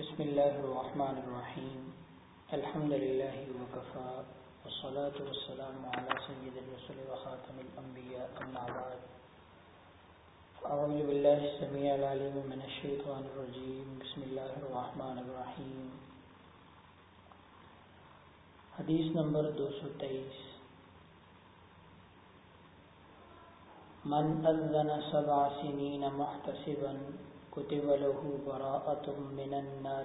بسم الله الرحمن الرحيم الحمد لله وكفى والصلاة والسلام على سيد الرسل وخاتم الأنبياء أما بعد۔ أعوذ بالله السميع العليم من الشيطان الرجيم بسم الله الرحمن الرحيم حدیث نمبر دو سو تیئیس۔ من اذن سبع سنین محتسبا کتب له براءت من النار.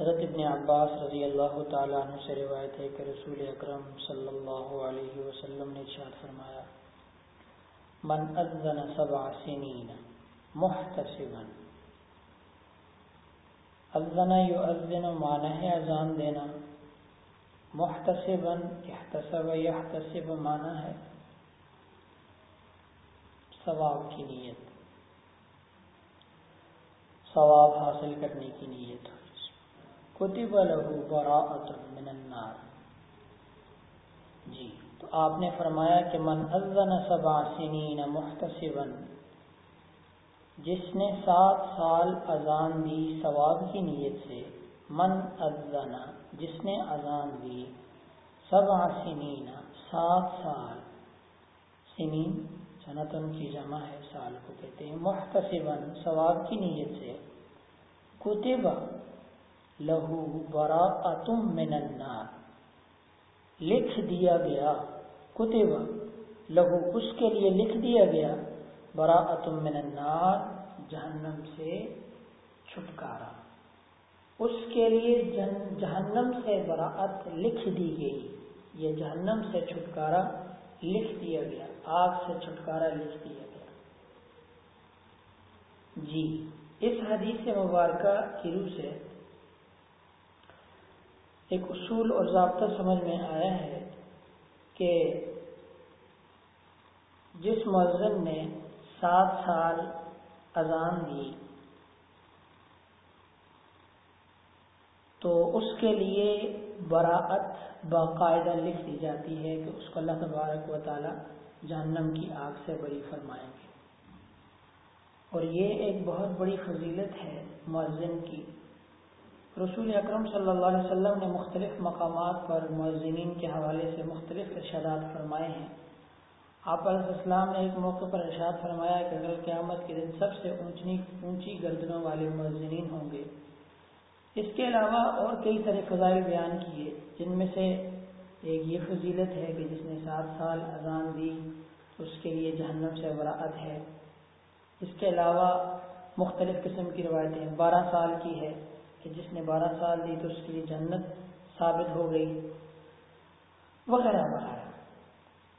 حضرت ابن عباس رضی اللہ تعالیٰ عنہ سے روایت ہے کہ رسول اکرم صلی اللہ علیہ وسلم نے ارشاد فرمایا، من اذن سبع سنین محتسبا. اذن یؤذن معنی ہے اذان دینا۔ محتسبا، احتسب، یحتسب معنی ہے ثواب کی نیت۔ ثواب حاصل کرنے کی نیت کتب له براءت من النار۔ جی تو آپ نے فرمایا کہ من اذن سبع سنین محتسبا، جس نے سات سال اذان دی ثواب کی نیت سے، من اذن، جس نے اذان دی سبع سنین، سات سال سنین سنتن کی جمع ہے سال کو کہتے ہیں، محتسبا، ثواب کی نیت سے۔ کتب لہو براءت من النار۔ لکھ دیا گیا۔ کتب لہو اس کے لیے لکھ دیا گیا۔ براءت من النار، جہنم سے چھٹکارا۔ اس کے لیے جہنم سے براعت لکھ دی گئی۔ یہ جہنم سے چھٹکارا۔ لکھ دیا گیا، آگ سے چھٹکارا لکھ دیا گیا۔ جی اس حدیث مبارکہ کی روح سے ایک اصول اور ضابطہ سمجھ میں آیا ہے کہ جس مؤذن نے سات سال اذان دی تو اس کے لیے براعت باقاعدہ لکھ دی جاتی ہے کہ اس کو اللہ تبارک و تعالی جہنم کی آگ سے بری فرمائیں گے۔ اور یہ ایک بہت بڑی فضیلت ہے مؤذن کی۔ رسول اکرم صلی اللہ علیہ وسلم نے مختلف مقامات پر مؤذنین کے حوالے سے مختلف ارشادات فرمائے ہیں۔ آپ علیہ السلام نے ایک موقع پر ارشاد فرمایا کہ اگر قیامت کے دن سب سے اونچی اونچی گردنوں والے مؤذنین ہوں گے اس کے علاوہ اور کئی سارے فضائل بیان کیے، جن میں سے ایک یہ فضیلت ہے کہ جس نے سات سال اذان دی، اس کے لیے جہنم سے براعت ہے۔ اس کے علاوہ مختلف قسم کی روایتیں بارہ سال کی ہے کہ جس نے بارہ سال دی تو اس کے لیے جنت ثابت ہو گئی۔ وغیرہ وغیرہ۔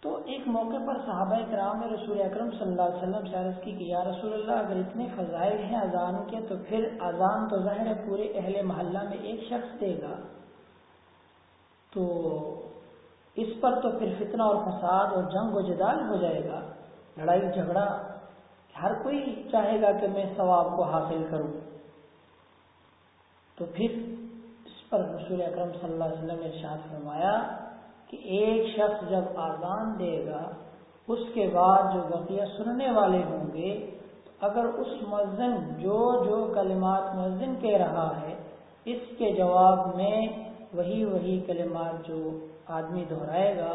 تو ایک موقع پر صحابہ کرام نے رسول اکرم صلی اللہ علیہ وسلم سے عرض کی کہ یا رسول اللہ، اگر اتنے فضائل ہیں اذان کے، تو پھر اذان تو ظاہر ہے پورے اہل محلہ میں ایک شخص دے گا۔ تو اس پر تو پھر فتنہ اور فساد اور جنگ و جدال ہو جائے گا۔ لڑائی، جھگڑا، ہر کوئی چاہے گا کہ میں ثواب کو حاصل کروں۔ تو پھر اس پر رسول اکرم صلی اللہ علیہ وسلم نے ارشاد فرمایا کہ ایک شخص جب آزان دے گا، اس کے بعد جو بقیہ سننے والے ہوں گے اگر اس مؤذن جو جو کلمات مؤذن کہہ رہا ہے، اس کے جواب میں وہی وہی کلمات جو آدمی دہرائے گا،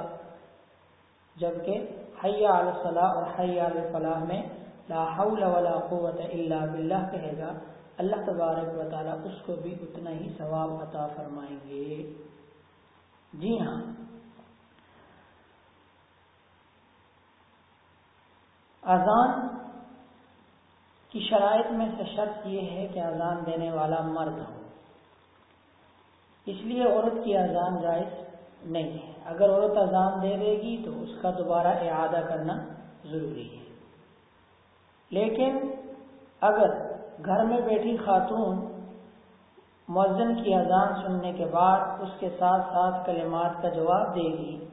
جبکہ حیا الصلاح اور حیا الفلاح میں لا حول ولا قوت الا باللہ کہے گا، اللہ تبارک و تعالیٰ اس کو بھی اتنا ہی ثواب عطا فرمائیں گے۔ جی ہاں۔ اذان کی شرائط میں سے شرط یہ ہے کہ اذان دینے والا مرد ہو۔ اس لیے عورت کی اذان جائز نہیں ہے۔ اگر عورت اذان دے دے گی تو اس کا دوبارہ اعادہ کرنا ضروری ہے۔ لیکن اگر گھر میں بیٹھی خاتون مؤذن کی اذان سننے کے بعد اس کے ساتھ ساتھ کلمات کا جواب دے گی،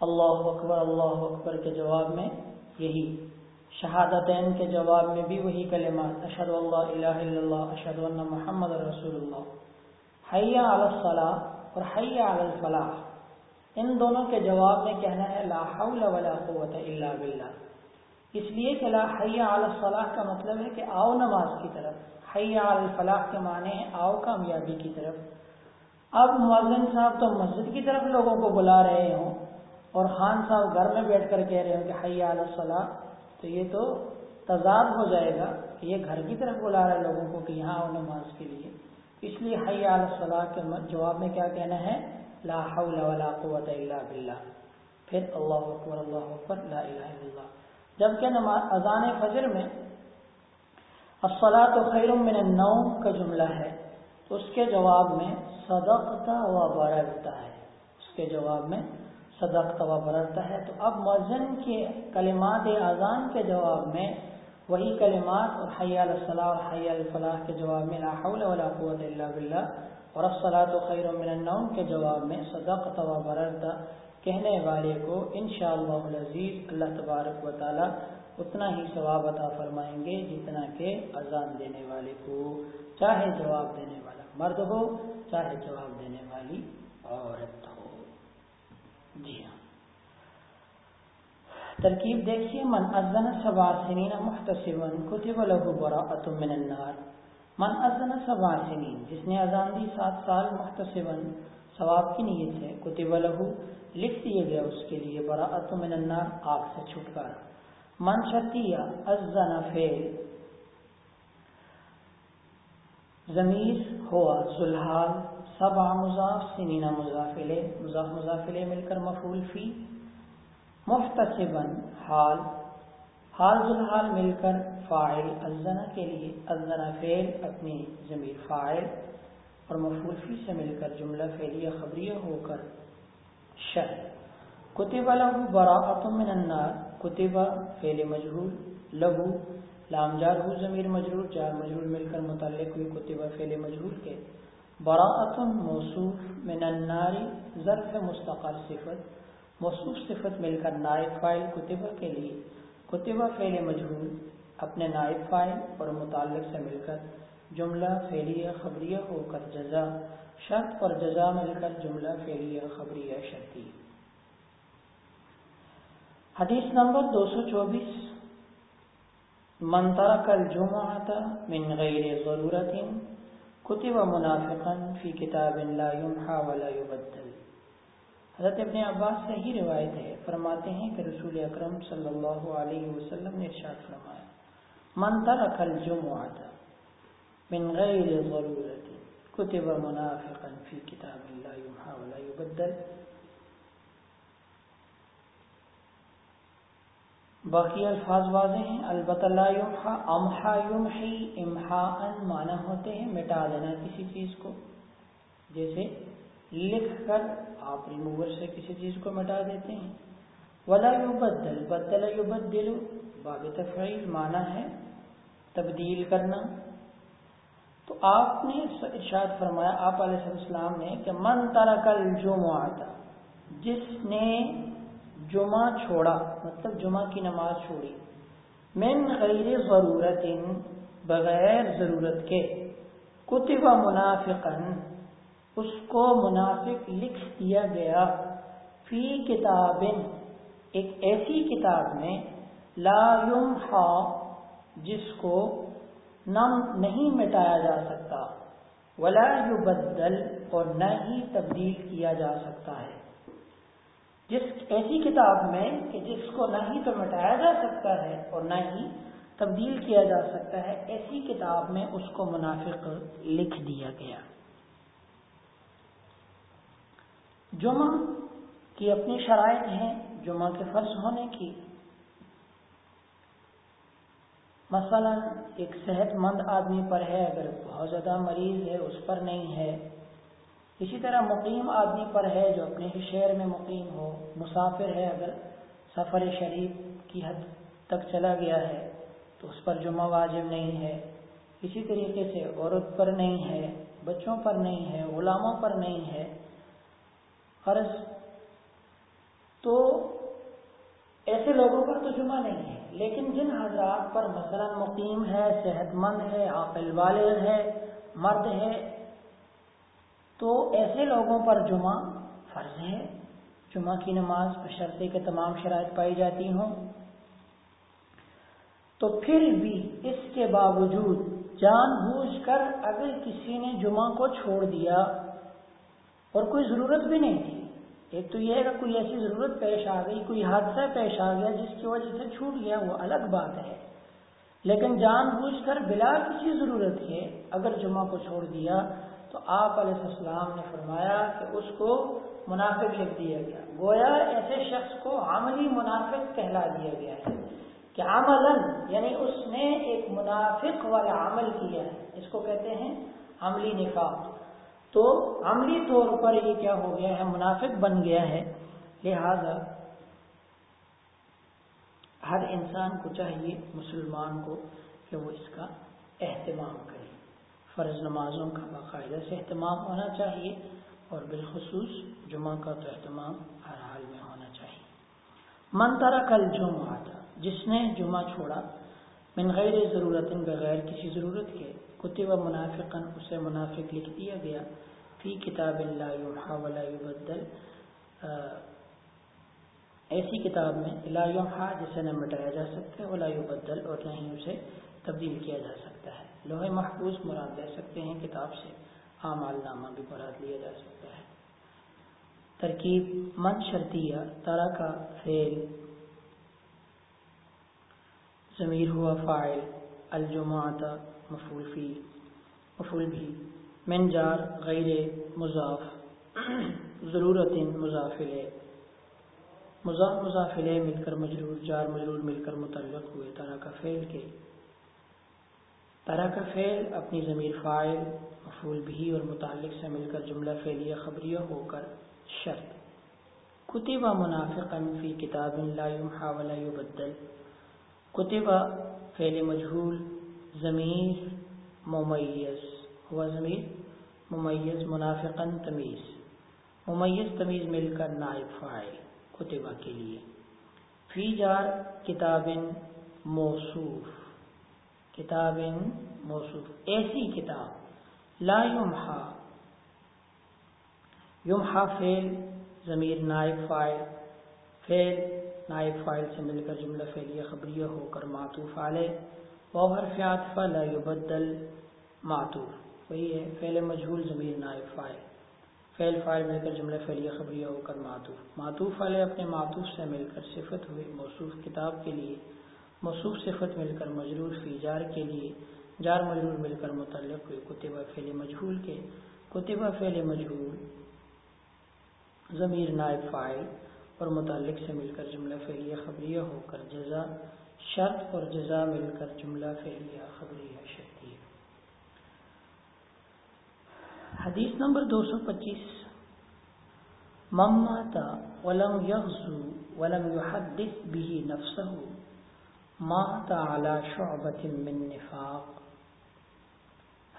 اللہ اکبر اللہ اکبر کے جواب میں یہی شہادتین کے جواب میں بھی وہی کلمات اشد اللہ الہ الا اللہ اشد اللہ محمد رسول اللہ۔ حیا علی الصلاح اور حیا علی الفلاح ان دونوں کے جواب میں کہنا ہے لا حول ولا قوت الا باللہ۔ اس لیے کہ لا حیا الصلاح کا مطلب ہے کہ آؤ نماز کی طرف۔ حیا الفلاح کے معنی ہے آؤ کامیابی کی طرف۔ اب مؤذن صاحب تو مسجد کی طرف لوگوں کو بلا رہے ہوں۔ اور خان صاحب گھر میں بیٹھ کر کہہ رہے ہوں کہ حیا الصلاح تو یہ تو تضاد ہو جائے گا کہ یہ گھر کی طرف بلا رہے لوگوں کو کہ یہاں آؤ نماز کے لیے۔ اس لیے حیا الصلاح کے جواب میں کیا کہنا ہے؟ لا حول ولا قوت الا باللہ۔ پھر اللہ اکبر اللہ اکبر، لا الہ الا اللہ۔ جبکہ نماز اذان فجر میں الصلاۃ خیر من النوم کا جملہ ہے، تو اس کے جواب میں صدقتا و بررتا ہے۔ اس کے جواب میں صدقتا و بررتا ہے، تو اب مؤذن کے کلمات اذان کے جواب میں وہی کلمات اور حی علی الصلاح اور حی علی الفلاح کے جواب میں لا حول ولا قوت الا باللہ اور الصلاۃ خیر من النوم کے جواب میں صدقتا و بررتا کہنے والے کو انشاءاللہ العزیز اللہ تبارک و تعالی اتنا ہی ثواب عطا فرمائیں گے جتنا کہ اذان دینے والے کو، چاہے جواب دینے والا مرد ہو، چاہے جواب دینے والی عورت جی ہاں۔ ترکیب دیکھیے، من ازن سبا سنین محتسبا کتب له براءت من النار من ازن سبا سنین جس نے اذان دی سات سال محتسبا، ثواب کی نیت سے کتب له لکھ دیے گیا اس کے لیے براءت من النار، آگ سے چھٹکارا۔ من شتیہ ازن فعل ضمیر ہوا ذلحال سبع مضاف، سنینہ مضافلے مضاف مضافلے مل کر مفعول فی، محتسبا، حال حال ذلحال مل کر فاعل ازنا کے لیے ازنا فعل، اپنی ضمیر فاعل، اور مفعول فی سے مل کر جملہ فعلیہ خبریہ ہو کر شر کتب له براءت من النار، کتب فعل مجهول له لام جار ہو ضمیر مجرور، جار مجرور مل کر متعلق ہوئی کتب فعل مجهول کے براءت موصوف من النار، ظرف مستقر صفت، موصوف صفت مل کر نائب فاعل کتب کے لیے، کتب فعل مجهول اپنے نائب فاعل اور متعلق سے مل کر جملہ فعلیہ خبریہ ہو کر جزا، شرط اور جزا مل کر جملہ فعلیہ خبریہ شرطی۔ حدیث نمبر دو سو چوبیس۔ من ترک الجمعة من غیر ضرورت کتب منافقا فی کتاب لا یمحا ولا یبدل۔ حضرت ابن عباس سے ہی روایت ہے، فرماتے ہیں کہ رسول اکرم صلی اللہ علیہ وسلم نے ارشاد فرمایا، من ترک الجمعہ من غیر ضرورت کتب منافقا فی کتاب لا یمحا ولا یبدل باقی الفاظ واضح ہیں۔ البتہ لا یمحا، امحا یمحی، امحا ان معنی ہوتے ہیں، مٹا دینا کسی چیز کو۔ جیسے لکھ کر آپ ریموور سے کسی چیز کو مٹا دیتے ہیں۔ ولا یبدل، بدل یبدل، باب تفعیل معنی ہے تبدیل کرنا۔ تو آپ نے ارشاد فرمایا، آپ علیہ السلام نے کہ من ترک الجمعہ، جس نے جمعہ چھوڑا مطلب جمعہ کی نماز چھوڑی۔ من غیر ضرورت بغیر ضرورت کے۔ کتب منافقن اس کو منافق لکھ دیا گیا۔ فی کتاب ایک ایسی کتاب میں، لا یمحا، جس کو نم نہیں مٹایا جا سکتا، ولا یبدل اور نہ ہی تبدیل کیا جا سکتا ہے۔ جس ایسی کتاب میں کہ جس کو نہ ہی تو مٹایا جا سکتا ہے اور نہ ہی تبدیل کیا جا سکتا ہے، ایسی کتاب میں اس کو منافق لکھ دیا گیا۔ جمعہ کی اپنی شرائط ہیں، جمعہ کے فرض ہونے کی۔ مثلا، ایک صحت مند آدمی پر ہے، اگر بہت زیادہ مریض ہے، اس پر نہیں ہے۔ اسی طرح مقیم آدمی پر ہے جو اپنے ہی شہر میں مقیم ہو، مسافر ہے اگر سفر شریف کی حد تک چلا گیا ہے، تو اس پر جمعہ واجب نہیں ہے۔ اسی طریقے سے عورت پر نہیں ہے، بچوں پر نہیں ہے، غلاموں پر نہیں ہے۔ فرض تو ایسے لوگوں پر تو جمعہ نہیں ہے، لیکن جن حضرات پر مثلا مقیم ہے، صحت مند ہے، عاقل والد ہے، مرد ہے تو ایسے لوگوں پر جمعہ فرض ہے۔ جمعہ کی نماز بشرطے کے تمام شرائط پائی جاتی ہوں۔ تو پھر بھی اس کے باوجود جان بوجھ کر اگر کسی نے جمعہ کو چھوڑ دیا اور کوئی ضرورت بھی نہیں تھی، ایک تو یہ ہے کہ کوئی ایسی ضرورت پیش آ گئی، کوئی حادثہ پیش آ گیا جس کی وجہ سے چھوٹ گیا، وہ الگ بات ہے۔ لیکن جان بوجھ کر بلا کسی ضرورت کے اگر جمعہ کو چھوڑ دیا تو آپ علیہ السلام نے فرمایا کہ اس کو منافق لکھ دیا گیا۔ گویا ایسے شخص کو عملی منافق کہلا دیا گیا ہے کہ عمل یعنی اس نے ایک منافق والا عمل کیا ہے۔ اس کو کہتے ہیں عملی نفاق۔ تو عملی طور پر یہ کیا ہو گیا ہے؟ منافق بن گیا ہے۔ لہذا ہر انسان کو چاہیے، مسلمان کو، کہ وہ اس کا اہتمام کرے۔ فرض نمازوں کا باقاعدہ سے اہتمام ہونا چاہیے اور بالخصوص جمعہ کا تو اہتمام ہر حال میں ہونا چاہیے۔ منترا کل جمعہ تھا جس نے جمعہ چھوڑا، من غیر ضرورت بغیر کسی ضرورت کے، کتب منافقا، اسے منافق لکھ دیا گیا۔ فی کتاب اللہ ولا یبدل ایسی کتاب میں لا یوحا جسے نہ مٹایا جا سکتا ہے، ولا یبدل اور نہ ہی اسے تبدیل کیا جا سکتا ہے۔ لوہے محفوظ مراد لے سکتے ہیں، کتاب سے اعمال نامہ بھی مراد لیا جا سکتا ہے۔ ترکیب من شرطیہ، طرح کا فعل۔ ضمیر ہوا فائل الجماعت مفول فی مفول بھی من جار غیر مضاف۔ ضرورت مضافل۔ مضاف مضافل مل کر مجرور، جار مجرور مل کر متعلق ہوئے، طرح کا فعل کے۔ طرح کا فعل اپنی ضمیر فائل مفول بھی اور متعلق سے مل کر جملہ فعلیہ خبریہ ہو کر شرط۔ کتبہ منافقا فی کتاب لا یمحا ولا یبدل۔ کتبہ فعل مجہول ضمیر ممیز۔ ہوا ضمیر؟ ممیز، منافقا تمیز۔ ممیز، تمیز مل کر نائب فائل کتبہ کے لیے۔ فی جار کتاب موصوف۔ کتاب موصوف ایسی کتاب۔ لا یمحا۔ یمحا فیل ضمیر نائب فائل فیل نائب فائل سے مل کر جملہ فعلیہ، خبریہ ہو کر معطوف علیہ۔ وہ حرف عاطفہ لا یبدل معطوف۔ وہی ہے، فعل مجہول ضمیر نائب فائل فعل فائل مل کر جملہ فعلیہ، خبریہ ہو کر معطوف۔ معطوف والے اپنے معطوف سے مل کر صفت ہوئے موصوف کتاب کے لیے۔ موصوف صفت مل کر مجرور فی جار کے لیے، جار مجرور مل کر متعلق ہوئے کتبہ فعل مجہول کے، کتبہ فعل مجہول ضمیر نائب فائل اور متعلق سے مل کر جملہ فعلیہ خبریہ ہو کر جزا، شرط اور جزا مل کر جملہ فعلیہ خبریہ شرط حدیث نمبر دو سو پچیس۔ مماتا ولم یغزو ولم يحدث به نفسه مات على شعبت من نفاق.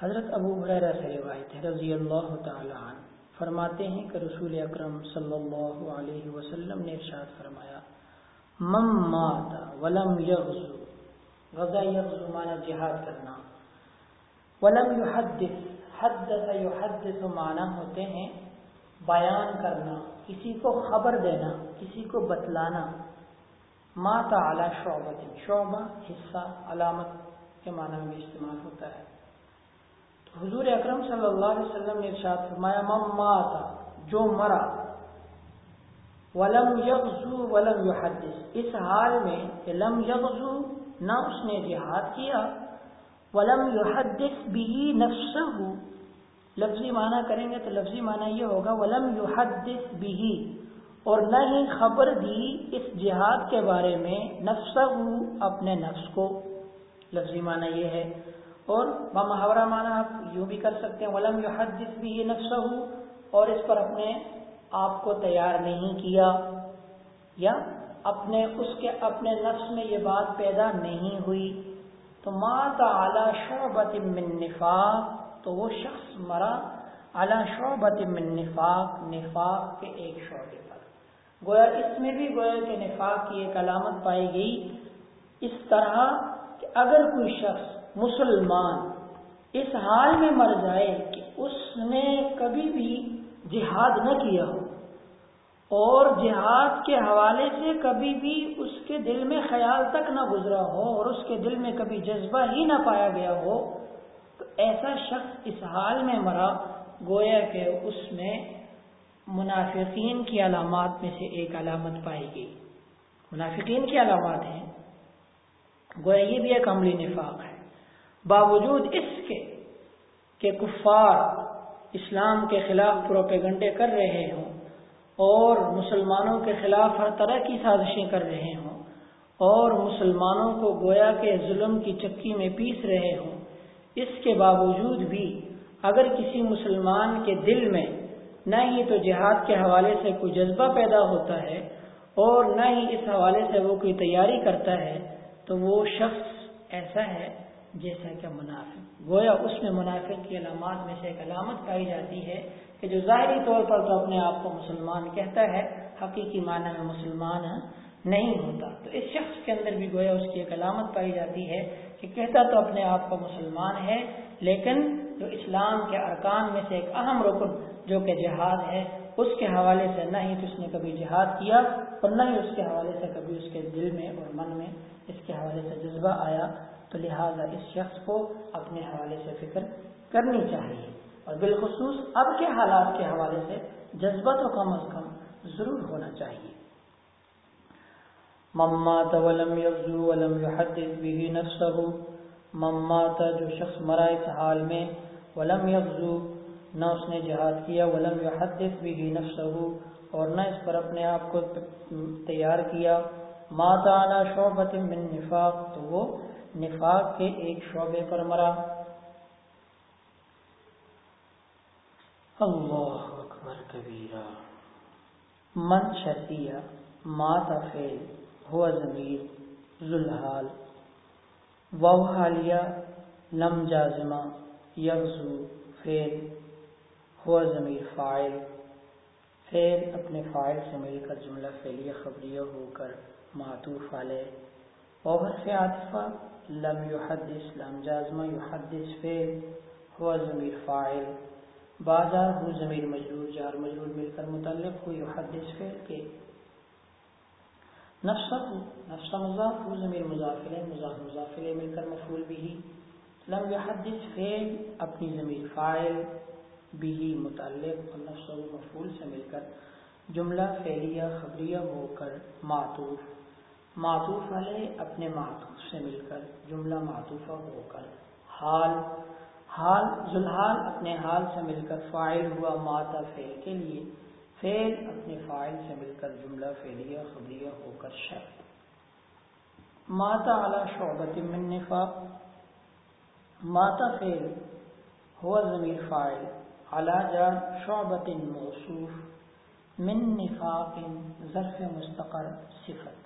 حضرت ابو حریرہ سے روایت ہے، رضی اللہ تعالی عنہ فرماتے ہیں کہ رسول اکرم صلی اللہ علیہ وسلم نے ارشاد فرمایا مم مات ولم یغزو غزا یغزو مانا جہاد کرنا۔ ولم يحدث حدث یحدث معنی ہوتے ہیں بیان کرنا، کسی کو خبر دینا، کسی کو بتلانا۔ ما تعالی شعبت شعبہ حصہ علامت کے معنی میں بھی استعمال ہوتا ہے۔ تو حضور اکرم صلی اللہ علیہ وسلم نے ارشاد فرمایا مم ماتا جو مرا، ولم یغزو ولم یحدث. اس حال میں کہ لم یغزو، نہ اس نے جہاد کیا، ولم یحدث به نفسه لفظی معنی کریں گے تو لفظی معنی یہ ہوگا، ولم یحدث به اور نہ ہی خبر دی اس جہاد کے بارے میں نفسه اپنے نفس کو۔ لفظی معنی یہ ہے۔ اور محاورہ معنی آپ یوں بھی کر سکتے ہیں، ولم یحدث به نفسه، اور اس پر اپنے آپ کو تیار نہیں کیا، یا اپنے، اس کے اپنے نفس میں یہ بات پیدا نہیں ہوئی۔ تو مات اعلیٰ شعبت من نفاق، تو وہ شخص مرا اعلیٰ شعبت من نفاق نفاق کے ایک شعبے پر۔ گویا اس میں بھی گویا کہ نفاق کی ایک علامت پائی گئی۔ اس طرح کہ اگر کوئی شخص مسلمان اس حال میں مر جائے کہ اس نے کبھی بھی جہاد نہ کیا ہو اور جہاد کے حوالے سے کبھی بھی اس کے دل میں خیال تک نہ گزرا ہو اور اس کے دل میں کبھی جذبہ ہی نہ پایا گیا ہو، تو ایسا شخص اس حال میں مرا گویا کہ اس میں منافقین کی علامات میں سے ایک علامت پائی گئی۔ منافقین کی علامات ہیں۔ گویا یہ بھی ایک عملی نفاق ہے۔ باوجود اس کے کہ کفار اسلام کے خلاف پروپیگنڈے کر رہے ہوں اور مسلمانوں کے خلاف ہر طرح کی سازشیں کر رہے ہوں اور مسلمانوں کو گویا کے ظلم کی چکی میں پیس رہے ہوں، اس کے باوجود بھی اگر کسی مسلمان کے دل میں نہ ہی تو جہاد کے حوالے سے کوئی جذبہ پیدا ہوتا ہے اور نہ ہی اس حوالے سے وہ کوئی تیاری کرتا ہے، تو وہ شخص ایسا ہے جیسا کہ منافق۔ گویا اس میں منافق کی علامات میں سے ایک علامت پائی جاتی ہے کہ جو ظاہری طور پر تو اپنے آپ کو مسلمان کہتا ہے، حقیقی معنی میں مسلمان نہیں ہوتا۔ تو اس شخص کے اندر بھی گویا اس کی ایک علامت پائی جاتی ہے کہ کہتا تو اپنے آپ کو مسلمان ہے، لیکن جو اسلام کے ارکان میں سے ایک اہم رکن جو کہ جہاد ہے، اس کے حوالے سے نہ ہی تو اس نے کبھی جہاد کیا اور نہ ہی اس کے حوالے سے کبھی اس کے دل میں اور من میں اس کے حوالے سے جذبہ آیا۔ تو لہٰذا اس شخص کو اپنے حوالے سے فکر کرنی چاہیے۔ اور بالخصوص اب کے حالات کے حوالے سے جذبہ تو کم از کم ضرور ہونا چاہیے۔ ممات ولم یغزو ولم یحدث به نفسه ممات جو شخص مرا اس حال میں، ولم یغزو نہ اس نے جہاد کیا، ولم یحدث به نفسه، اور نہ اس پر اپنے آپ کو تیار کیا۔ مات علی شعبت من نفاق، تو وہ نفاق کے ایک شعبے پر مرا۔ اللہ اکبر کبیرہ۔ من شرطیہ مات فیل ہوا ضمیر، ذوالحال۔ و حالیہ لم جازمہ، یغزو، فیل۔ ہوا ضمیر فائل فیل اپنے فائل سے مل کر جملہ فیلیہ خبریہ ہو کر معطوف علیہ۔ وحرف عاطفہ، لم یحدث، لم جازمہ یحدث فیل ہوا ضمیر فائل بازار ہو ضمیر مجرور، جار مجرور مل کر متعلق ہو یحدث فعل کے نفسہ ہو نفسہ مضاف ہو ضمیر مضافل مضاف مضافل مل کر مفعول بھی لم یحدث فعل اپنی ضمیر فاعل۔ بھی متعلق اور نفس و مفعول سے مل کر جملہ فعلیہ خبریہ ہو کر معطوف۔ معطوف والے اپنے معطوف سے مل کر جملہ معطوفہ ہو کر حال۔ حال، ذوالحال اپنے حال سے مل کر فائل ہوا ماتا فعل کے لیے فعل اپنے فائل سے مل کر جملہ فعلیہ خبریہ ہو کر شرط۔ ماتا اعلی شعبت من نفاق۔ ماتا فعل ہوا ضمیر فائل اعلی جار شعبت موصوف من نفاق ظرف مستقر صفت۔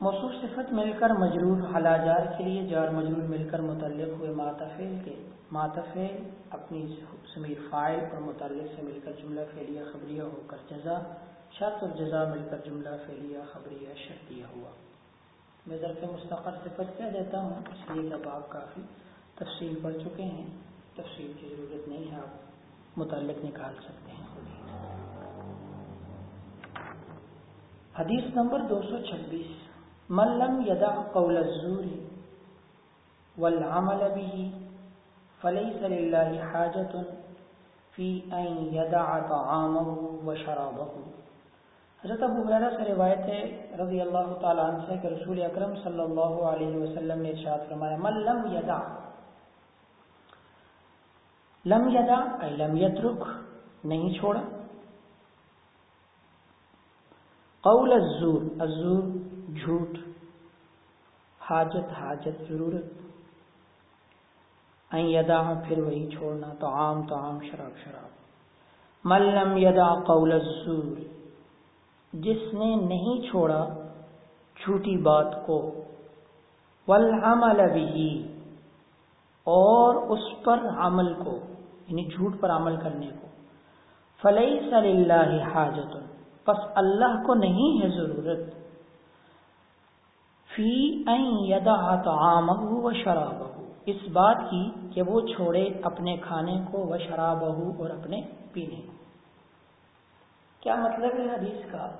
موصوف صفت مل کر مجرور حلاجار کے لیے جار مجرور مل کر متعلق ہوئے ماتفیل کے ماتفیل اپنی سمیر فائل اور متعلق سے مل کر جملہ فعلیہ خبریہ ہو کر جزا، شرط اور جزا مل کر جملہ فعلیہ خبریہ شرطیہ ہوا۔ میں ظرف مستقر صفت کہہ دیتا ہوں، اس لیے کہ آپ کافی تفصیل پڑھ چکے ہیں تفصیل کی ضرورت نہیں ہے، آپ متعلق نکال سکتے ہیں حدیث نمبر دو سو چھبیس، من لم يدع قول الزور والعمل به فليس لله حاجة في أن يدع طعامه وشرابه۔ حضرت ابو حیرہ سے روایت ہے، رضی اللہ تعالیٰ عنہ سے کہ رسول اکرم صلی اللہ علیہ وسلم نے ارشاد فرمایا، من لم یدع لم یدع اے لم یترک، نہیں چھوڑا۔ قول الزور الزور جھوٹ، حاجت حاجت، ضرورت۔ یدا پھر وہی چھوڑنا، تو عام تو عام، شراب شراب۔ ملم یدا قول الزور، جس نے نہیں چھوڑا جھوٹی بات کو، والعمل بھی اور اس پر عمل کو۔ یعنی جھوٹ پر عمل کرنے کو۔ فلئی صلی اللہ حاجت پس اللہ کو نہیں ہے ضرورت۔ فی یدا و شراب اس بات کی کہ وہ چھوڑے اپنے کھانے کو و شراب اور اپنے پینے کو۔ کیا مطلب ہے حدیث کا؟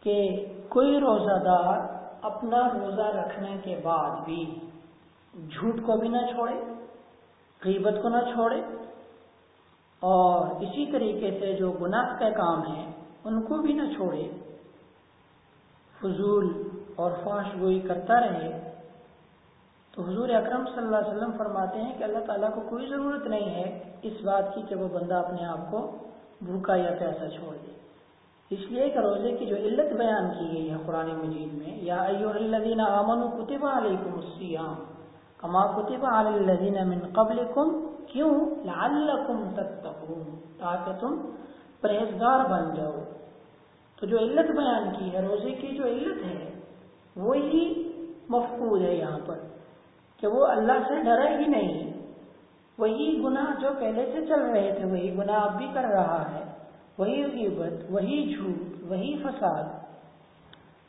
کہ کوئی روزہ دار اپنا روزہ رکھنے کے بعد بھی جھوٹ کو بھی نہ چھوڑے۔ غیبت کو نہ چھوڑے اور اسی طریقے سے جو گناہ کے کام ہیں، ان کو بھی نہ چھوڑے۔ فضول اور فاش گوئی کرتا رہے۔ تو حضور اکرم صلی اللہ علیہ وسلم فرماتے ہیں کہ اللہ تعالیٰ کو کوئی ضرورت نہیں ہے اس بات کی کہ وہ بندہ اپنے آپ کو بھوکا یا پیسہ چھوڑ دے۔ اس لیے کہ روزے کی جو علت بیان کی گئی ہے قرآن مجید میں، یا ایو الذین آمنوا کتب علیکم السیام کما کتب علی الذین من قبلکم کیوں لعلکم تتقون. تاکہ تم پرہیزگار بن جاؤ۔ تو جو علت بیان کی ہے، روزے کی جو علت ہے، وہی مفقود ہے یہاں پر، کہ وہ اللہ سے ڈرا ہی نہیں۔ وہی گناہ جو پہلے سے چل رہے تھے، وہی گناہ اب بھی کر رہا ہے۔ وہی غیبت، وہی جھوٹ، وہی فساد۔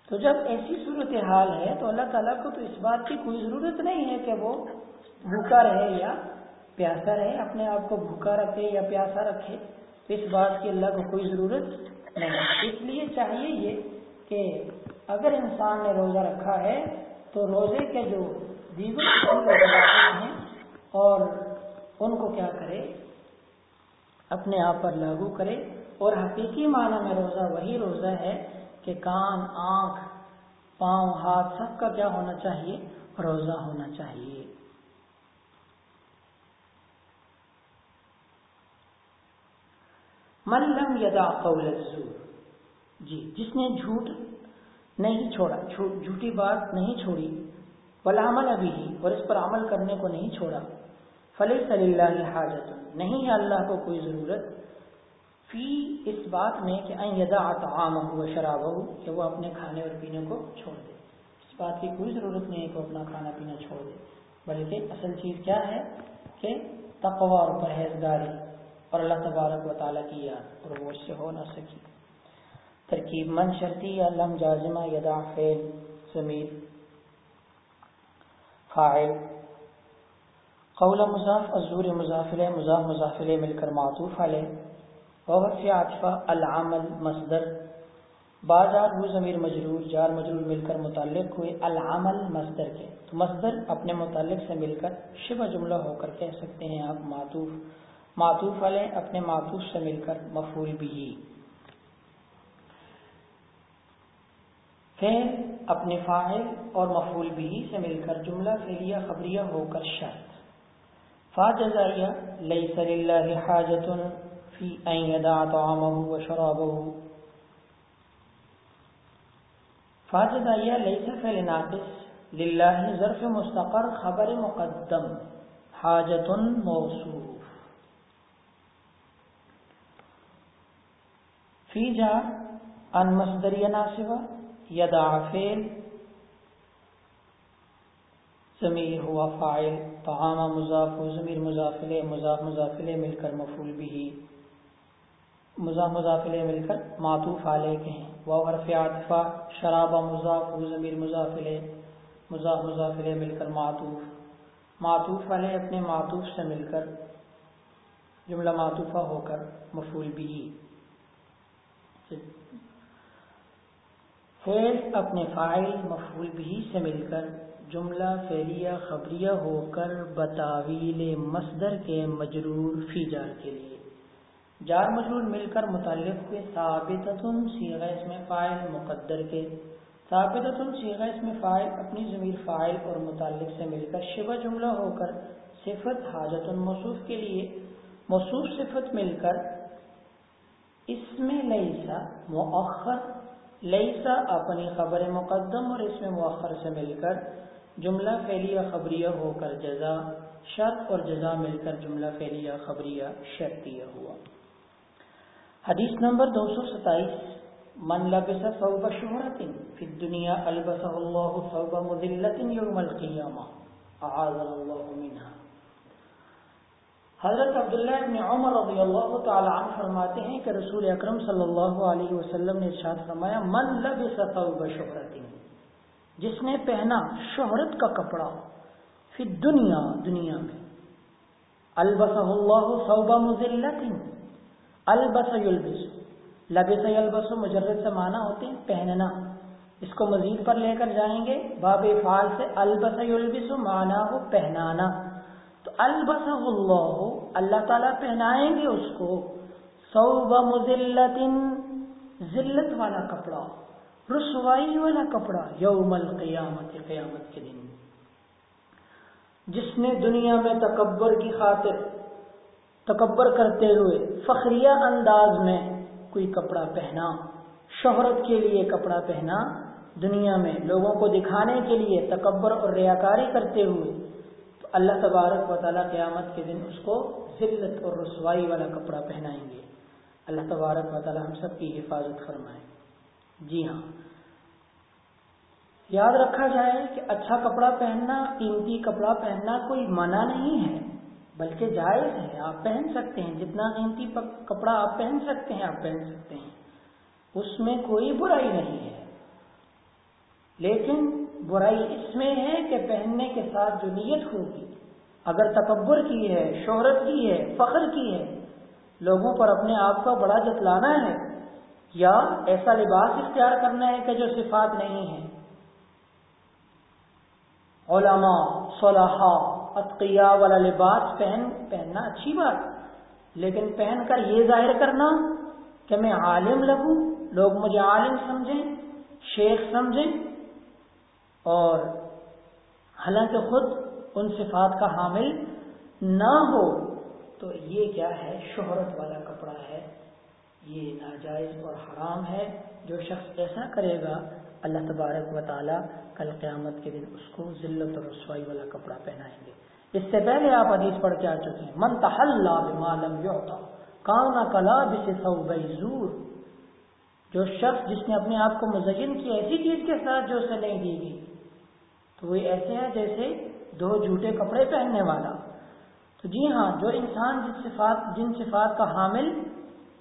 تو جب ایسی صورت حال ہے تو اللہ تعالیٰ کو تو اس بات کی کوئی ضرورت نہیں ہے کہ وہ بھوکا رہے یا پیاسا رہے، اپنے آپ کو بھوکا رکھے یا پیاسا رکھے، تو اس بات کی اللہ کو کوئی ضرورت نہیں اس لیے چاہیے یہ کہ اگر انسان نے روزہ رکھا ہے تو روزے کے جو دیگر ہیں اور ان کو کیا کرے؟ اپنے آپ پر لاگو کرے۔ اور حقیقی معنی میں روزہ وہی روزہ ہے کہ کان، آنکھ، پاؤں، ہاتھ سب کا کیا ہونا چاہیے؟ روزہ ہونا چاہیے۔ من لم یدا قول الزور۔ جی جس نے جھوٹ نہیں چھوڑا جھوٹی بات نہیں چھوڑی، والعمل ابھی ہی اور اس پر عمل کرنے کو نہیں چھوڑا فلی صلی اللہ حاجت نہیں ہے اللہ کو کوئی ضرورت۔ فی، اس بات میں کہ این یدا عام ہو شراب ہو کہ وہ اپنے کھانے اور پینے کو چھوڑ دے۔ اس بات کی کوئی ضرورت نہیں ہے کہ وہ اپنا کھانا پینا چھوڑ دے۔ بلکہ اصل چیز کیا ہے کہ تقوا اور پرہیزگاری اور اللہ تبارک و تعالیٰ کی یاد، اور وہ اس سے ہو نہ سکی۔ ترکیب من شرطی یا لم جازمہ یدا فیل ضمیر، فاعل۔ قول مضاف، الزور مضافل مضاف مضافل مل کر معطوف علیہ۔ وفی عاطفہ العمل، مصدر۔ بازار وہ ضمیر مجرور، جار مجرور مل کر متعلق ہوئے العمل مصدر کے۔ تو مصدر اپنے متعلق سے مل کر شبہ جملہ ہو کر کہہ سکتے ہیں آپ معطوف۔ معطوف علیہ اپنے معطوف سے مل کر مفول بھی۔ فعل اپنے فاعل اور مفول بھی سے مل کر جملہ فعلیہ خبریہ ہو کر شرط۔ فا جزائیہ لئی لیس للہ حاجت فی این یدع طعامہ و شرابہ فا جزائیہ لیس فعل ظرف مستقر خبر مقدم. حاجت موصوف. فی جا ان مصدریہ ناصبہ یدا فیل ضمیر ہوا فائل طعام مضاف و ضمیر مضافل مضاف مضافل مل کر مفول بھی مضاف مضافل مل کر معطوف علیہ کے ہیں۔ وہ حرف عاطفہ، شراب مضاف و ضمیر مضافل مضاف مضافل مل کر معطوف۔ معطوف علیہ اپنے معطوف سے مل کر، جملہ معطوفہ ہو کر مفول بھی۔ فیل اپنے فائل مفول بھی سے مل کر، جملہ فعلیہ، خبریہ ہو کر، بتاویل مصدر کے مجرور فی جار کے لیے۔ جار مجرور مل کر متعلق ہوئے ثابت سیغ اس میں فائل مقدر کے ثابت سیغ اس میں فائل اپنی ضمیر فائل اور متعلق سے مل کر شبہ جملہ ہو کر صفت حاجت المصوف کے لیے مصوف صفت مل کر اس میں لئیسا مؤخر، لیسا اپنی خبر مقدم اور اس میں مؤخر سے مل کر جملہ فعلیہ خبریہ ہو کر جزا، شرط اور جزا مل کر جملہ فعلیہ خبریہ شرطیہ ہوا۔ حدیث نمبر دو سو ستائیس، من لبس صوب شہرت، فی الدنیا البسہ اللہ صوب مذلت یوم القیامہ، اعاذ اللہ منہ حضرت عبداللہ ابن عمر رضی اللہ تعالی عنہ فرماتے ہیں کہ رسول اکرم صلی اللہ علیہ وسلم نے ارشاد فرمایا، من لبس ثوب شہرت، جس نے پہنا شہرت کا کپڑا فی دنیا دنیا میں البس اللہ صوب مذلت البس یلبس۔ لبس البس و مجرد سے معنی ہوتے ہیں پہننا۔ اس کو مزید پر لے کر جائیں گے۔ باب فال سے البس البس معنی ہو پہنانا۔ تو البس اللہ اللہ تعالیٰ پہنائیں گے اس کو۔ صوب مزلت ذلت والا کپڑا، رسوائی والا کپڑا یوم القیامت، قیامت کے دن۔ جس نے دنیا میں تکبر کی خاطر تکبر کرتے ہوئے فخریہ انداز میں کوئی کپڑا پہنا، شہرت کے لیے کپڑا پہنا، دنیا میں لوگوں کو دکھانے کے لیے تکبر اور ریاکاری کرتے ہوئے، تو اللہ تبارک و تعالیٰ قیامت کے دن اس کو ذلت اور رسوائی والا کپڑا پہنائیں گے۔ اللہ تبارک و تعالیٰ ہم سب کی حفاظت فرمائیں جی ہاں۔ یاد رکھا جائے کہ اچھا کپڑا پہننا، قیمتی کپڑا پہننا کوئی منع نہیں ہے۔ بلکہ جائز ہے آپ پہن سکتے ہیں، جتنا قیمتی کپڑا آپ پہن سکتے ہیں، آپ پہن سکتے ہیں۔ اس میں کوئی برائی نہیں ہے۔ لیکن برائی اس میں ہے کہ پہننے کے ساتھ جو نیت ہوگی، اگر تکبر کی ہے، شہرت کی ہے، فخر کی ہے، لوگوں پر اپنے آپ کا بڑا جتلانا ہے، یا ایسا لباس اختیار کرنا ہے کہ جو صفات نہیں ہے علماء صلاحہ اتقیا والا لباس پہن، پہننا اچھی بات۔ لیکن پہن کر یہ ظاہر کرنا کہ میں عالم لگوں، لوگ مجھے عالم سمجھیں، شیخ سمجھیں، اور حالانکہ خود ان صفات کا حامل نہ ہو، تو یہ کیا ہے؟ شہرت والا کپڑا ہے۔ یہ ناجائز اور حرام ہے۔ جو شخص ایسا کرے گا، اللہ تبارک و تعالیٰ کل قیامت کے دن اس کو ذلت اور رسوائی والا کپڑا پہنائیں گے۔ اس سے پہلے آپ حدیث پڑھ کے آ چکے ہیں، من تحلہ بمالم یعطا کانا کلا بس زور۔ جو شخص جس نے اپنے آپ کو مزین کی ایسی چیز کے ساتھ جو اسے نہیں دی گئی تو وہ ایسے ہیں جیسے دو جھوٹے کپڑے پہننے والا۔ تو جی ہاں جو انسان جس صفات، جن صفات کا حامل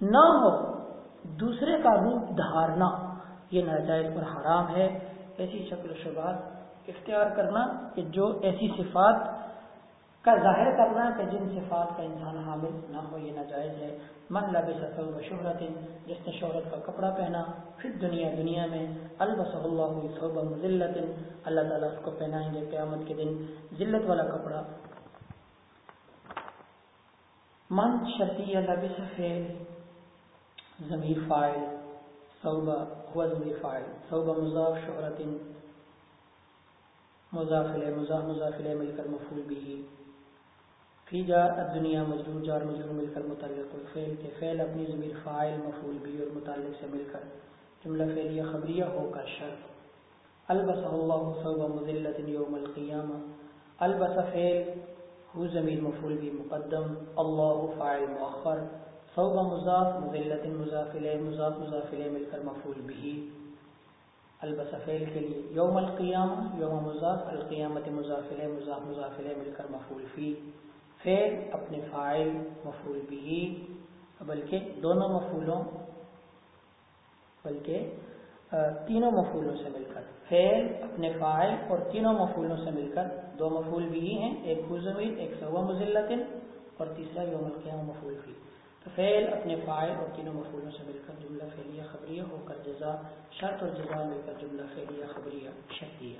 نہ ہو، دوسرے کا روپ دھارنا، یہ ناجائز پر حرام ہے۔ ایسی شکل و شبات اختیار کرنا کہ جو ایسی صفات کا ظاہر کرنا کہ جن صفات کا انسان حامل نہ ہو، یہ ناجائز ہے۔ من لبس و شہرت، جس نے شہرت کا کپڑا پہنا پھر دنیا دنیا میں البص اللہ صوب مذلت اللہ تعالیٰ اس کو پہنائیں گے قیامت کے دن۔ ذلت والا کپڑا۔ من شرطیہ لبس فعل ضمیر فائل صوبہ۔ ہوا ضمیر فائل صوبہ مضاف شہرت مضافل مضاف مضافل مل کر مفول بھی فی جا دنیا مجرور، جار مجرور مل کر متعلق الفعل کے فعل اپنی ضمیر فائل مفول بھی اور متعلق سے مل کر جملہ فعلیہ خبریہ ہو کر شرط. البس اللہ صوب مذلت یوم القیامہ البس فعل ہو ضمیر مفول بھی مقدم. اللہ فائل مؤخر. صوب مضاف، مذلت مضافل مضاف مضافل مل کر مفول بھی البس فعل کے لیے یوم القیامہ، یوم مضاف، القیامت مضافل مضاف مضافل مل کر مفول فی. فعل اپنے فائل مفول بھی بلکہ دونوں مفولوں بلکہ تینوں مفولوں سے مل کر. فعل اپنے فائل اور تینوں مفولوں سے مل کر دو مفول بھی ہیں، ایک خزمیر ایک سوا مزلت اور تیسرا یوم القیام مفول بھی فعل اپنے فائل اور تینوں مفولوں سے مل کر جملہ فعلیہ خبریہ ہو کر جزا، شرط اور جزا مل کر جملہ فعلیہ خبریہ شکریہ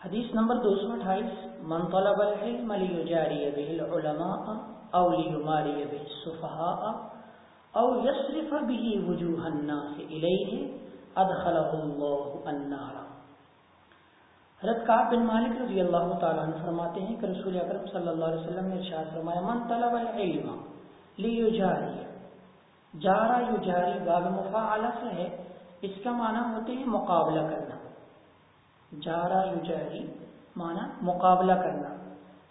حدیث نمبر دو سو اٹھائیس، من طلب العلم لیجاری به العلماء او لیماری به السفہاء او یصرف به وجوہ الناس الیہ ادخلہ اللہ النار. حضرت کعب بن مالک رضی اللہ تعالیٰ عنہ فرماتے ہیں کہ رسول اکرم صلی اللہ علیہ وسلم نے ارشاد فرمایا، من طلب العلم لیجاری جارا یجاری باب مفاعلہ سے ہے، اس کا معنی ہوتے ہیں مقابلہ کرنا۔ جارا یجاری مانا مقابلہ کرنا۔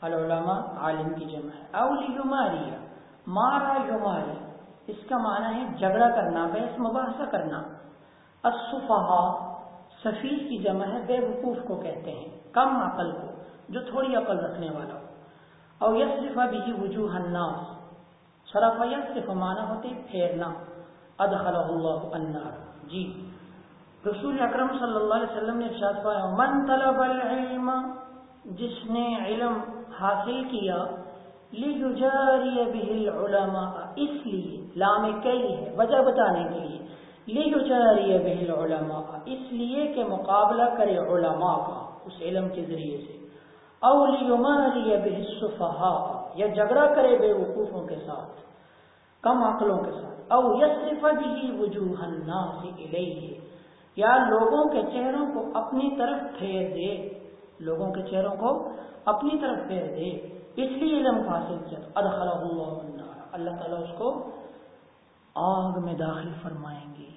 العلماء عالم کی جمع ہے۔ اولی یماری مارا یماری اس کا معنی ہے جھگڑا کرنا، بحث مباحثہ کرنا۔ الصفحا سفیر کی جمع ہے، بے وقوف کو کہتے ہیں، کم عقل کو، جو تھوڑی عقل رکھنے والا ہو۔ اور یسرف بھی وجوہ الناس۔ صرف یسرف معنی ہوتے پھیرنا. ادخل اللہ النار. جی. رسول اکرم صلی اللہ علیہ وسلم نے ارشاد فرمایا، من طلب العلم، جس نے علم حاصل کیا لیجاری به العلماء، اس لیے، لام کئی ہے، وجہ بتانے کے لیے لیجاری بہل علماء اس لیے کہ مقابلہ کرے علماء کا، اس علم کے ذریعے سے۔ اولی بہ صفحاء یا جھگڑا کرے بے وقوفوں کے ساتھ۔ کم عقلوں کے ساتھ۔ او یصرف بھی وجوہ الناس الیہ۔ یا لوگوں کے چہروں کو اپنی طرف پھیر دے۔ لوگوں کے چہروں کو اپنی طرف پھیر دے۔ اس لیے علم حاصل کیا ادخلہ اللہ النار۔ اللہ تعالیٰ اس کو آگ میں داخل فرمائیں گے۔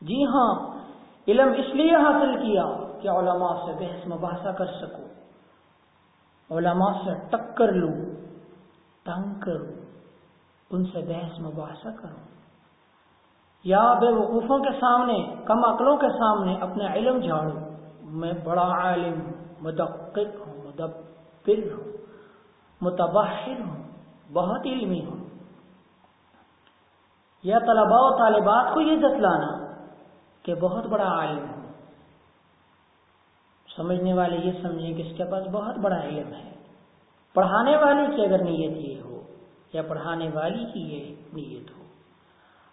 جی ہاں علم اس لیے حاصل کیا کہ علماء سے بحث مباحثہ کر سکوں۔ علماء سے ٹکر لوں، تنگ کروں۔ ان سے بحث مباحثہ کروں یا بے وقوفوں کے سامنے، کم عقلوں کے سامنے اپنا علم جھاڑوں میں بڑا عالم ہوں مدقق ہوں، مدبر ہوں، متبحر ہوں، بہت علمی ہوں۔ یا طلباء و طالبات کو یہ جتلانا کہ بہت بڑا عالم ہوں۔ سمجھنے والے یہ سمجھیں کہ اس کے پاس بہت بڑا علم ہے۔ پڑھانے والے کی اگر نیت یہ ہو یا پڑھانے والی کی یہ نیت ہو۔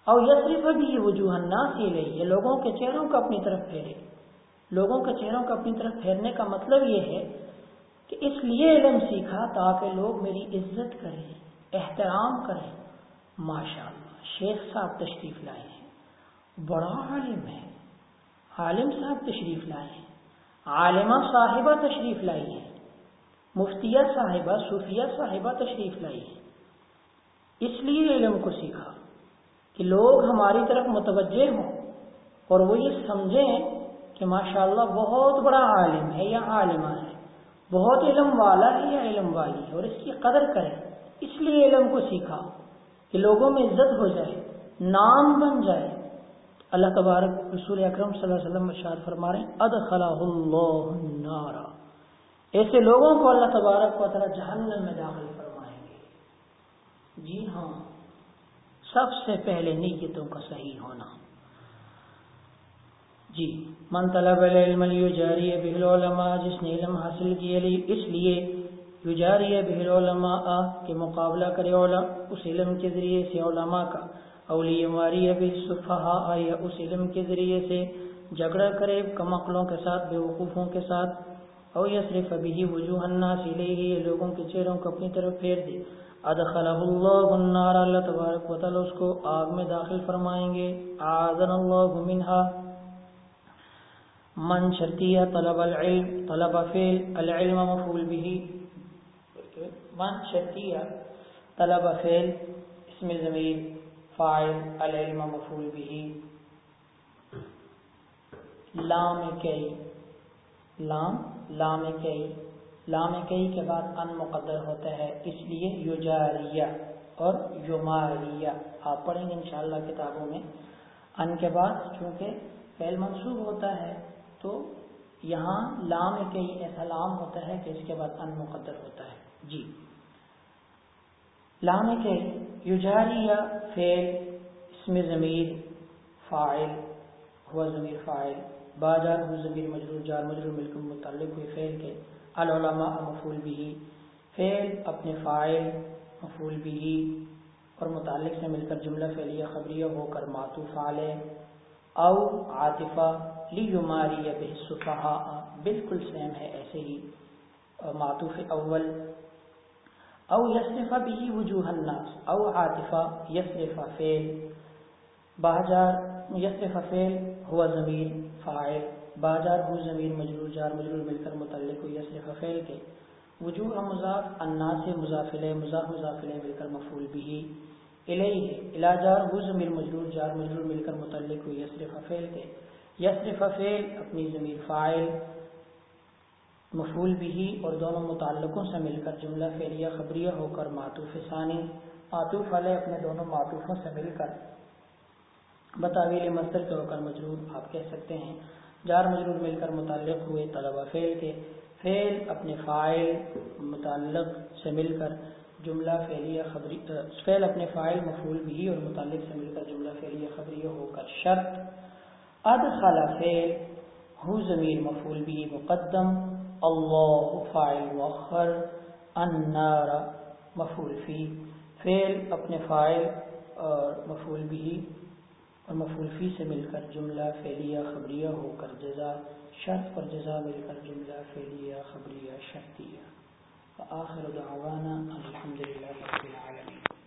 اور یہ صرف ابھی وجوہ نہ سی لے یہ لوگوں کے چہروں کو اپنی طرف پھیرے۔ لوگوں کے چہروں کو اپنی طرف پھیرنے کا مطلب یہ ہے کہ اس لیے علم سیکھا تاکہ لوگ میری عزت کریں، احترام کریں۔ ماشاء اللہ شیخ صاحب تشریف لائے ہیں۔ بڑا عالم ہے۔ عالم صاحب تشریف لائے ہیں۔ عالمہ صاحبہ تشریف لائی ہے مفتیہ صاحبہ، صوفیہ صاحبہ تشریف لائی ہے اس لیے علم کو سیکھا کہ لوگ ہماری طرف متوجہ ہوں اور وہ یہ سمجھیں کہ ماشاءاللہ بہت بڑا عالم ہے یا عالمہ ہے، بہت علم والا ہے یا علم والی ہے، اور اس کی قدر کریں۔ اس لیے علم کو سیکھا کہ لوگوں میں عزت ہو جائے، نام بن جائے۔ اللہ تبارک رسول اکرم صلی اللہ علیہ وسلم ارشاد فرما رہے ہیں، ادخلہ اللہ النار۔ ایسے لوگوں کو اللہ تبارک و تعالی جہنم میں داخل فرمائیں گے جی ہاں سب سے پہلے نیتوں کا صحیح ہونا۔ جی من طلب العلم یجاری بہل علماء جس نے علم حاصل کیا لی، اس لیے یجاری بہل علماء کے مقابلہ کرے علماء اس علم کے ذریعے سے علماء کا۔ اولی ماری ابھی صفحا یا اس علم کے ذریعے سے جھگڑا کرے کم عقلوں کے ساتھ، بے وقوفوں کے ساتھ۔ او یا صرف ابھی وجوہ الناس الیہ لوگوں کے چہروں کو اپنی طرف پھیر دے۔ ادخلہ اللہ النار، اللہ تبارک و تعالی اس کو آگ میں داخل فرمائیں گے، آذن اللہ منہا۔ من شرطیہ طلب العلم، طلب فعل، العلم مفعول به۔ من شرطیہ طلب فعل، اسم ضمیر فاعل، العلم مفعول به۔ لام کئی لام لام کئی لام کئی کے بعد ان مقدر ہوتا ہے، اس لیے یجاریہ اور یماریہ۔ آپ پڑھیں گے انشاءاللہ کتابوں میں۔ ان کے بعد چونکہ فعل منصوب ہوتا ہے، تو یہاں لام کئی ایسا لام ہوتا ہے کہ اس کے بعد ان مقدر ہوتا ہے۔ جی۔ لام کئی یجاریہ فعل، اسم ضمیر فاعل، ہوا ضمیر فاعل باجار ہو ضمیر مجرور جار مجرور مل کر متعلق ہوئے فعل کے۔ العلماء مفول بھی فعل اپنے فائل مفول بھی اور متعلق سے مل کر جملہ فعلیہ خبریہ ہو کر معطوف علیہ او عاطفہ لی یماری بحصفہ بالکل سیم ہے ایسے ہی۔ معطوف اول۔ او یصرف بھی وجوہ الناس۔ او عاطفہ یصرف فعل۔ باجار یصرف فعل، ہوا ضمیر فاعل۔ باجار ہو ضمیر مجرور جار مجرور مل کر متعلق ہو یصرف فعل کے۔ وجوہ مضاف الناس مضافل مضاف مضافل مل کر مفعول به الیہ۔ الاجار ہو ضمیر مجرور جار مجرور مل کر متعلق ہو یصرف فعل کے۔ یصرف فعل اپنی ضمیر فاعل مفعول به اور دونوں متعلقوں سے مل کر جملہ فعلیہ، خبریہ ہو کر معطوف ثانی، معطوف علیہ اپنے دونوں معطوفوں سے مل کر بتاویل مصدر کے ہو کر مجرور آپ کہہ سکتے ہیں۔ جار مجرور مل کر متعلق ہوئے طلبہ فعل کے۔ فعل اپنے فائل متعلق سے مل کر جملہ فعلیہ خبری فعل اپنے فائل مفعول بھی اور متعلق سے مل کر جملہ فعلیہ خبریہ ہو کر شرط۔ ادخل فعل، ہو ضمیر مفعول بھی مقدم۔ اللہ فاعل مؤخر، النار مفعول فی۔ فعل اپنے فائل اور مفول بھی اور مفولفی سے مل کر جملہ، فعلیہ، خبریہ ہو کر جزا، شرط پر جزا مل کر جملہ، فعلیہ، خبریہ، شرطیہ۔ آخر دعوانا الحمدللہ رب العالمین۔